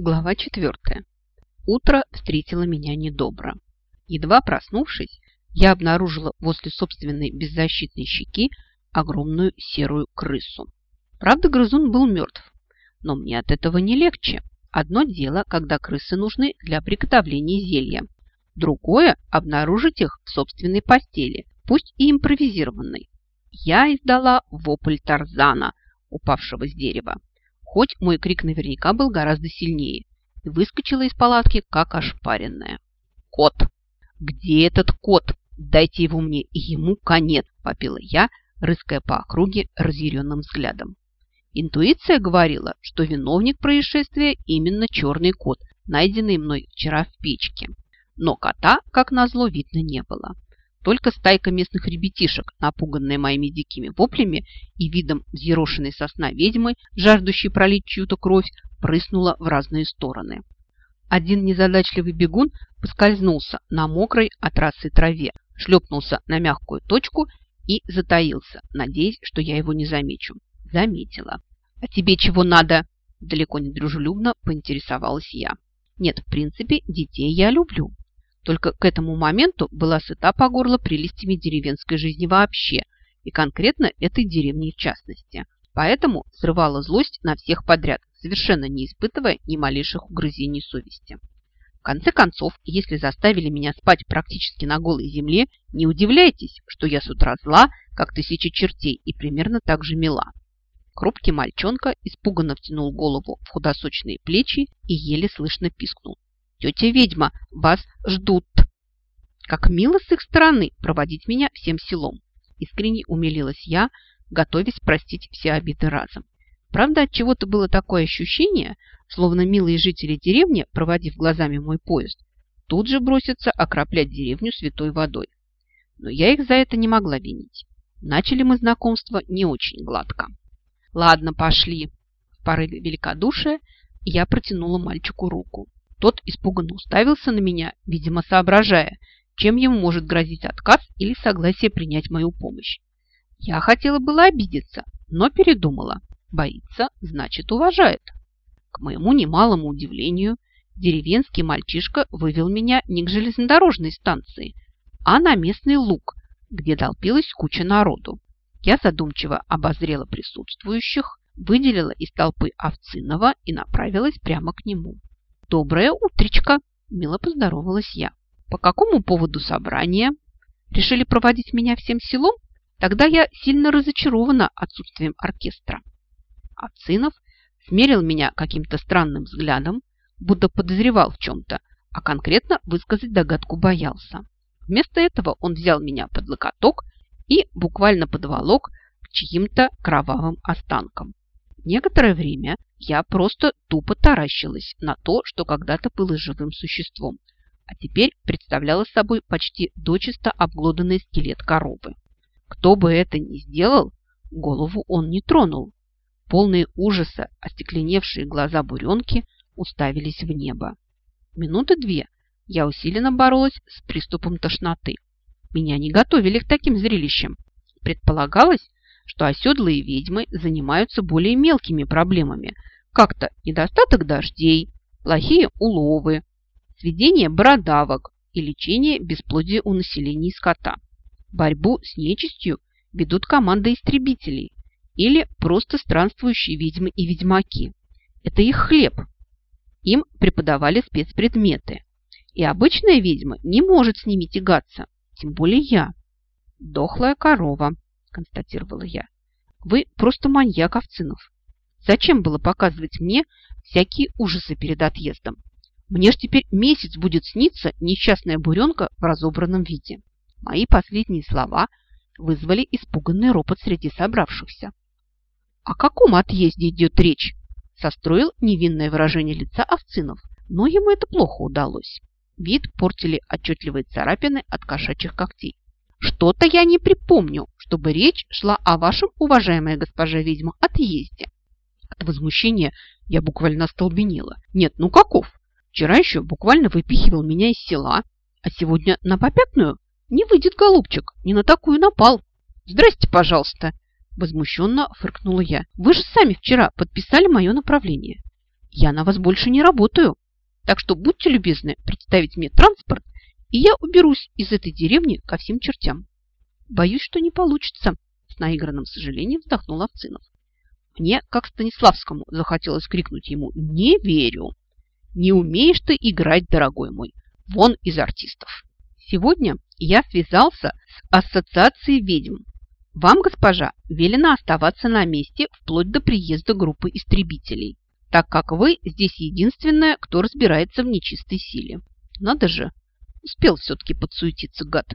Глава четвертая. Утро встретило меня недобро. Едва проснувшись, я обнаружила возле собственной беззащитной щеки огромную серую крысу. Правда, грызун был мертв, но мне от этого не легче. Одно дело, когда крысы нужны для приготовления зелья. Другое – обнаружить их в собственной постели, пусть и импровизированной. Я издала вопль Тарзана, упавшего с дерева хоть мой крик наверняка был гораздо сильнее, и выскочила из палатки, как ошпаренная. «Кот! Где этот кот? Дайте его мне, и ему конец!» – попила я, рыская по округе разъяренным взглядом. Интуиция говорила, что виновник происшествия именно черный кот, найденный мной вчера в печке. Но кота, как назло, видно не было. Только стайка местных ребятишек, напуганная моими дикими воплями и видом взъерошенной сосна ведьмы, жаждущей пролить чью-то кровь, прыснула в разные стороны. Один незадачливый бегун поскользнулся на мокрой от расы траве, шлепнулся на мягкую точку и затаился, надеясь, что я его не замечу. Заметила. «А тебе чего надо?» Далеко не дружелюбно поинтересовалась я. Нет, в принципе, детей я люблю. Только к этому моменту была сыта по горло прелестями деревенской жизни вообще, и конкретно этой деревни в частности. Поэтому срывала злость на всех подряд, совершенно не испытывая ни малейших угрызений совести. В конце концов, если заставили меня спать практически на голой земле, не удивляйтесь, что я с утра зла, как тысяча чертей, и примерно так же мила. Крупкий мальчонка испуганно втянул голову в худосочные плечи и еле слышно пискнул. Тетя ведьма, вас ждут. Как мило с их стороны проводить меня всем селом. Искренне умилилась я, готовясь простить все обиды разом. Правда, от чего-то было такое ощущение, словно милые жители деревни, проводив глазами мой поезд, тут же бросятся окроплять деревню святой водой. Но я их за это не могла винить. Начали мы знакомство не очень гладко. Ладно, пошли. В порыве великодушия я протянула мальчику руку. Тот испуганно уставился на меня, видимо, соображая, чем ему может грозить отказ или согласие принять мою помощь. Я хотела было обидеться, но передумала. Боится, значит, уважает. К моему немалому удивлению, деревенский мальчишка вывел меня не к железнодорожной станции, а на местный луг, где толпилась куча народу. Я задумчиво обозрела присутствующих, выделила из толпы Овцинова и направилась прямо к нему. «Доброе утречко!» – мило поздоровалась я. «По какому поводу собрания? Решили проводить меня всем селом? Тогда я сильно разочарована отсутствием оркестра». Ацинов смерил меня каким-то странным взглядом, будто подозревал в чем-то, а конкретно высказать догадку боялся. Вместо этого он взял меня под локоток и буквально подволок к чьим-то кровавым останкам. Некоторое время я просто тупо таращилась на то, что когда-то было живым существом, а теперь представляла собой почти дочисто обглоданный скелет коровы. Кто бы это ни сделал, голову он не тронул. Полные ужаса остекленевшие глаза буренки уставились в небо. Минуты две я усиленно боролась с приступом тошноты. Меня не готовили к таким зрелищам. Предполагалось, что оседлые ведьмы занимаются более мелкими проблемами, как-то недостаток дождей, плохие уловы, сведение бородавок и лечение бесплодия у населения и скота. Борьбу с нечистью ведут команды истребителей или просто странствующие ведьмы и ведьмаки. Это их хлеб. Им преподавали спецпредметы. И обычная ведьма не может с ними тягаться, тем более я. Дохлая корова, констатировала я. Вы просто маньяк, Овцинов. Зачем было показывать мне всякие ужасы перед отъездом? Мне ж теперь месяц будет сниться несчастная буренка в разобранном виде. Мои последние слова вызвали испуганный ропот среди собравшихся. О каком отъезде идет речь? Состроил невинное выражение лица Овцинов, но ему это плохо удалось. Вид портили отчетливые царапины от кошачьих когтей. Что-то я не припомню, чтобы речь шла о вашем, уважаемая госпожа ведьма, отъезде. От возмущения я буквально остолбенела. Нет, ну каков? Вчера еще буквально выпихивал меня из села, а сегодня на попятную? Не выйдет, голубчик, не на такую напал. Здрасте, пожалуйста. Возмущенно фыркнула я. Вы же сами вчера подписали мое направление. я на вас больше не работаю. Так что будьте любезны представить мне транспорт, и я уберусь из этой деревни ко всем чертям. Боюсь, что не получится, с наигранным сожалением вздохнул Овцинов. Мне, как Станиславскому, захотелось крикнуть ему «Не верю!» «Не умеешь ты играть, дорогой мой! Вон из артистов!» Сегодня я связался с ассоциацией ведьм. Вам, госпожа, велено оставаться на месте вплоть до приезда группы истребителей, так как вы здесь единственная, кто разбирается в нечистой силе. Надо же, успел все-таки подсуетиться гад.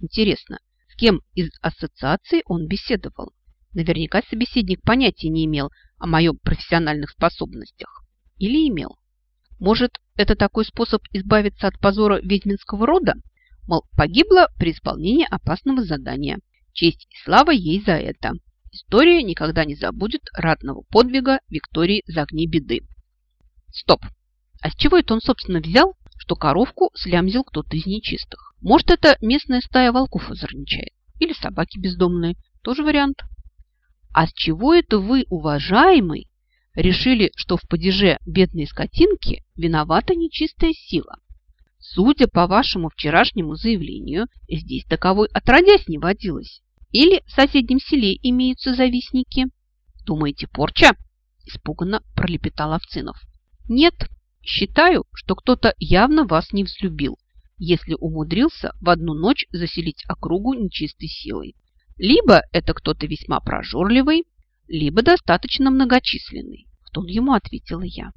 Интересно, кем из ассоциации он беседовал? Наверняка собеседник понятия не имел о моих профессиональных способностях. Или имел? Может, это такой способ избавиться от позора ведьминского рода? Мол, погибла при исполнении опасного задания. Честь и слава ей за это. История никогда не забудет радного подвига Виктории за огни беды. Стоп! А с чего это он, собственно, взял, что коровку слямзил кто-то из нечистых? Может, это местная стая волков озорничает? Или собаки бездомные? Тоже вариант. А с чего это вы, уважаемый, решили, что в падеже бедной скотинки виновата нечистая сила? Судя по вашему вчерашнему заявлению, здесь таковой отродясь не водилось. Или в соседнем селе имеются завистники? Думаете, порча? Испуганно пролепетал Овцинов. Нет, считаю, что кто-то явно вас не взлюбил, если умудрился в одну ночь заселить округу нечистой силой. Либо это кто-то весьма прожорливый, либо достаточно многочисленный. В тон ему ответила я.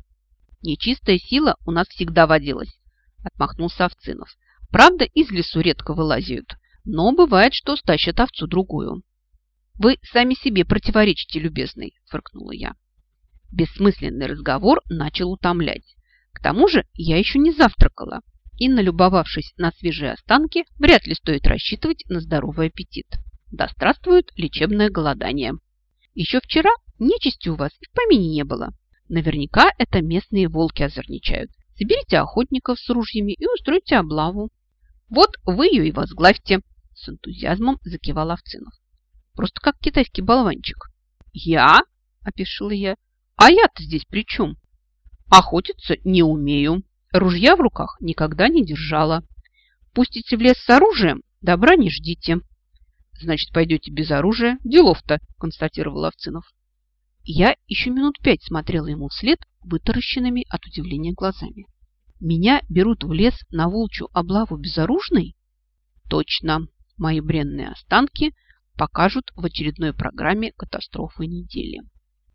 Нечистая сила у нас всегда водилась, отмахнулся Овцинов. Правда, из лесу редко вылазят, но бывает, что стащат овцу другую. Вы сами себе противоречите, любезный, фыркнула я. Бессмысленный разговор начал утомлять. К тому же я еще не завтракала, и, налюбовавшись на свежие останки, вряд ли стоит рассчитывать на здоровый аппетит. Да здравствует лечебное голодание. Еще вчера нечисти у вас и в помине не было. Наверняка это местные волки озорничают. Соберите охотников с ружьями и устройте облаву. Вот вы ее и возглавьте, с энтузиазмом закивал Овцинов. Просто как китайский болванчик. Я? Опишила я. А я-то здесь при чем? Охотиться не умею. Ружья в руках никогда не держала. Пустите в лес с оружием, добра не ждите. Значит, пойдете без оружия. Делов-то, констатировал Овцинов. Я еще минут пять смотрела ему вслед вытаращенными от удивления глазами. Меня берут в лес на волчью облаву безоружной? Точно, мои бренные останки покажут в очередной программе катастрофы недели.